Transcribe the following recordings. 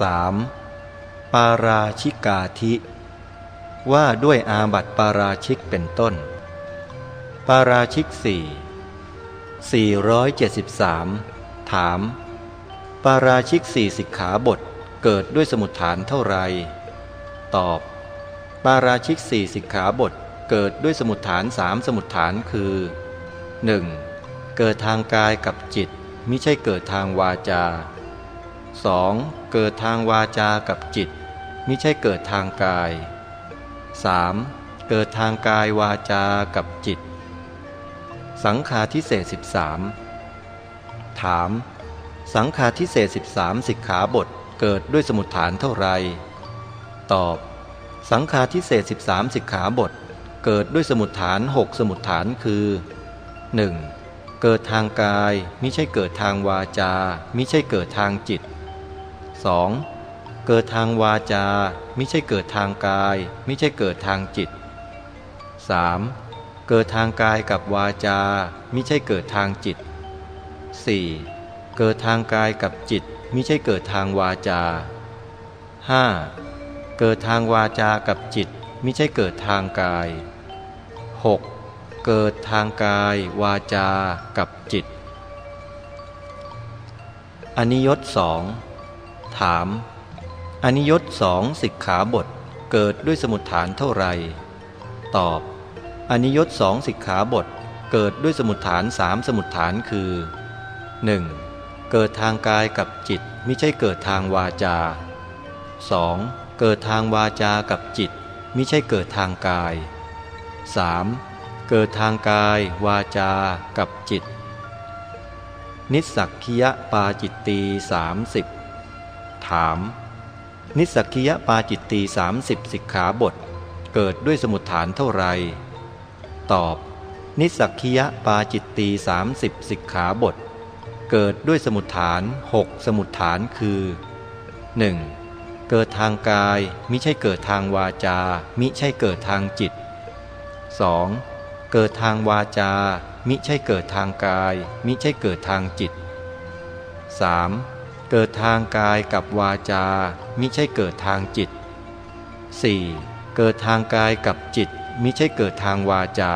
3. ปาราชิกาธิ ว่าด้วยอาบัติปาราชิกเป็นต้น ปาราชิกสี่473 ถาม ปาราชิกสี่สิกขาบทเกิดด้วยสมุดฐานเท่าไร ตอบ ปาราชิกสี่สิกขาบทเกิดด้วยสมุดฐานสามสมุดฐานคือ 1. เกิดทางกายกับจิต มิใช่เกิดทางวาจา 2. เกิดทางวาจากับจิต มิใช่เกิดทางกาย 3. เกิดทางกายวาจากับจิต สังขาทิเศษ13 ถาม สังขาทิเศษ13 สิกขาบทเกิดด้วยสมุดฐานเท่าไร ตอบ สังขาทิเศษ13 สิกขาบท เกิดด้วยสมุดฐานหกสมุดฐานคือ 1. เกิดทางกายมิใช่เกิดทางวาจามิใช่เกิดทางจิต 2. เกิดทางวาจาไมิใช่เกิดทางกายไมิใช่เกิดทางจิต 3. เกิดทางกายกับวาจาไมิใช่เกิดทางจิต 4. เกิดทางกายกับจิตไมิใช่เกิดทางวาจา 5. เกิดทางวาจากับจิตไมิใช่เกิดทางกาย 6. เกิดทางกายวาจากับจิต อนิยตสอง ถาม อนิยตสองสิกขาบทเกิดด้วยสมุดฐานเท่าไร ตอบ อนิยตสองสิกขาบทเกิดด้วยสมุดฐานสามสมุดฐานคือ 1. เกิดทางกายกับจิตไม่ใช่เกิดทางวาจา 2. เกิดทางวาจากับจิตมิใช่เกิดทางกาย 3. เกิดทางกายวาจากับจิต นิสักคิยปาจิตตีสามสิบ ถาม นิสักคิยปาจิตตีสามสิบสิกขาบท เกิดด้วยสมุดฐานเท่าไร ตอบ นิสักคิยปาจิตตีสามสิบสิกขาบท เกิดด้วยสมุดฐานหกสมุดฐานคือ 1. เกิดทางกายมิใช่เกิดทางวาจา มิใช่เกิดทางจิต 2. เกิดทางวาจา มิใช่เกิดทางกาย มิใช่เกิดทางจิต 3. เกิดทางกายกับวาจามิใช่เกิดทางจิต 4. เกิดทางกายกับจิตมิใช่เกิดทางวาจา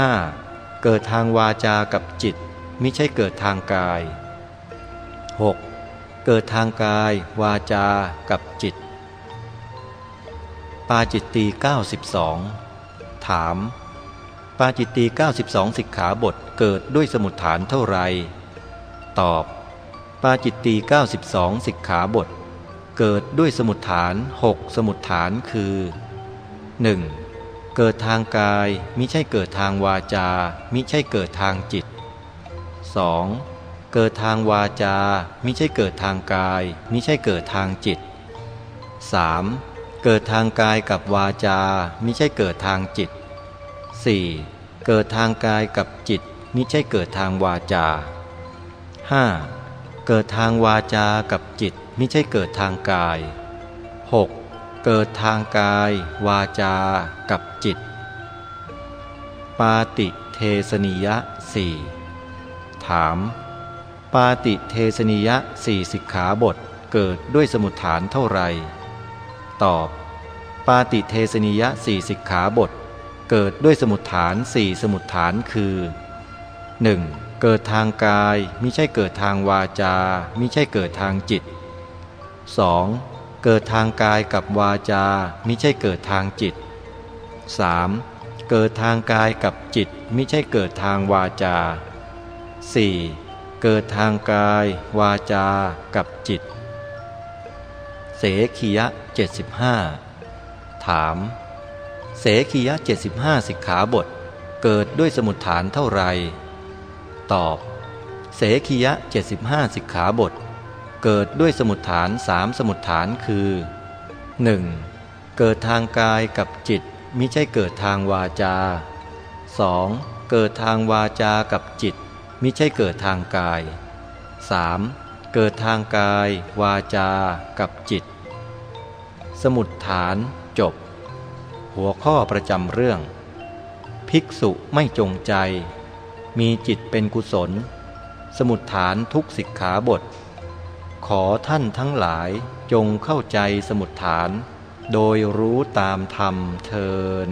5. เกิดทางวาจากับจิตมิใช่เกิดทางกาย 6. เกิดทางกายวาจากับจิต ปาจิตตี92 ถาม ปาจิตตี92 สิกขาบทเกิดด้วยสมุดฐานเท่าไร ตอบ ปาจิตตี92 สิกขาบท เกิดด้วยสมุดฐานหกสมุดฐานคือ 1. เกิดทางกายมิใช่เกิดทางวาจา มิใช่เกิดทางจิต 2. เกิดทางวาจา มิใช่เกิดทางกาย มิใช่เกิดทางจิต 3. เกิดทางกายกับวาจา มิใช่เกิดทางจิต 4. เกิดทางกายกับจิต มิใช่เกิดทางวาจา 5. เกิดทางวาจากับจิตไมิใช่เกิดทางกาย 6. เกิดทางกาย วาจากับจิต ปาติเทสนิยะสี่ถาม ปาติเทสนิยะสี่สิกขาบทเกิดด้วยสมุดฐานเท่าไร ตอบ ปาติเทสนิยะสี่สิกขาบท เกิดด้วยสมุดฐานสี่สมุดฐานคือ 1. เกิดทางกายมิใช่เกิดทางวาจามิใช่เกิดทางจิต 2. เกิดทางกายกับวาจามิใช่เกิดทางจิต 3. เกิดทางกายกับจิตมิใช่เกิดทางวาจา 4. เกิดทางกายวาจากับจิต เสขียะ75 ถาม เสขียะ75 สิกขาบท เกิดด้วยสมุดฐานเท่าไหร่ ตอบ เสขียะ 75 สิกขาบท เกิดด้วยสมุดฐานสามสมุดฐานคือ 1. เกิดทางกายกับจิตมิใช่เกิดทางวาจา 2. เกิดทางวาจากับจิตมิใช่เกิดทางกาย 3. เกิดทางกาย วาจากับจิต สมุดฐานจบ หัวข้อประจำเรื่อง ภิกษุไม่จงใจ มีจิตเป็นกุศล สมุดฐานทุกสิกขาบท ขอท่านทั้งหลายจงเข้าใจสมุดฐาน โดยรู้ตามธรรมเทิน